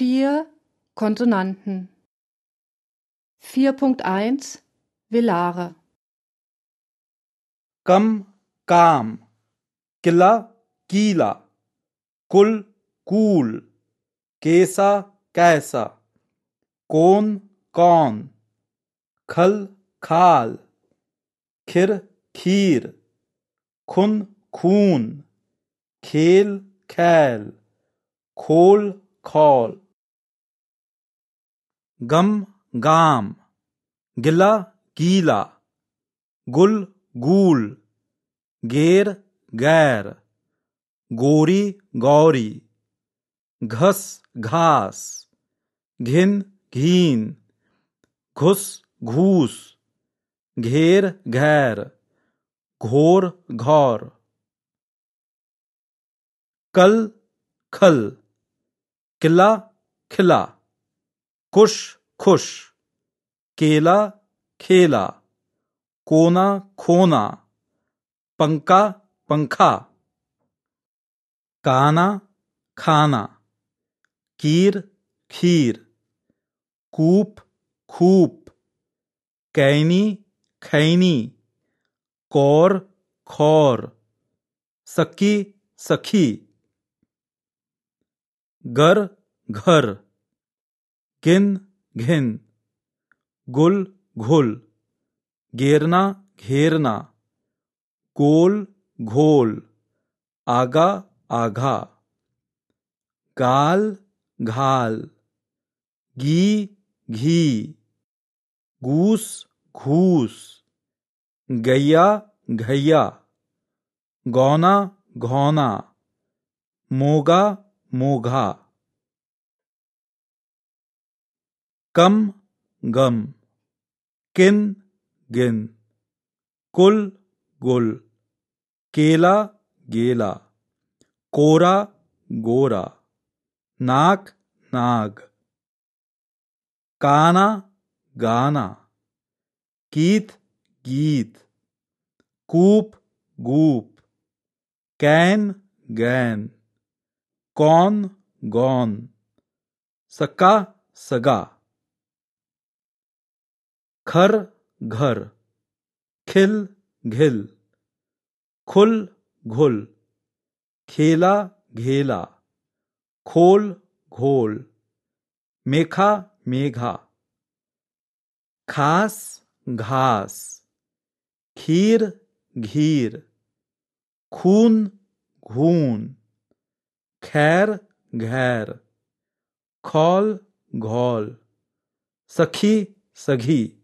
Vier Konsonanten. 4.1 Velare. कम काम किला कीला कुल कूल कैसा कैसा कौन कौन खल खाल खिर खीर खुन खून खेल खैल खोल खौल गम गाम, गिला गीला, गुल गूल गेर गैर, गोरी गौरी, घस घास, घिन घीन, घुस घूस, घेर घैर, घोर घौर। कल खल, किला खिला। कुश खुश। केला, खेला। कोना, खोना। पंखा पंखा। काना, खाना। कीर, खीर। कूप खूप कैनी, खैनी। कौर, खौर। सकी सखी। घर घर। गिन, घिन। गुल, घुल। घेरना घेरना। गोल, घोल। आगा आघा गाल घाल घी घी। घूस घूस। गैया घैया गौना घौना मोगा, मोघा। कम, गम। किन, गिन। कुल, गुल। केला, गेला। कोरा, गोरा। नाक, नाग। काना, गाना। कीत, गीत। कूप, गूप। कैन, गैन। कौन, गौन। सका, सगा। खर घर, खिल घिल, खुल घुल, खेला घेला, खोल घोल, मेखा मेघा, खास घास, खीर घीर, खून घून, खैर घैर, खौल घौल, सखी सघी।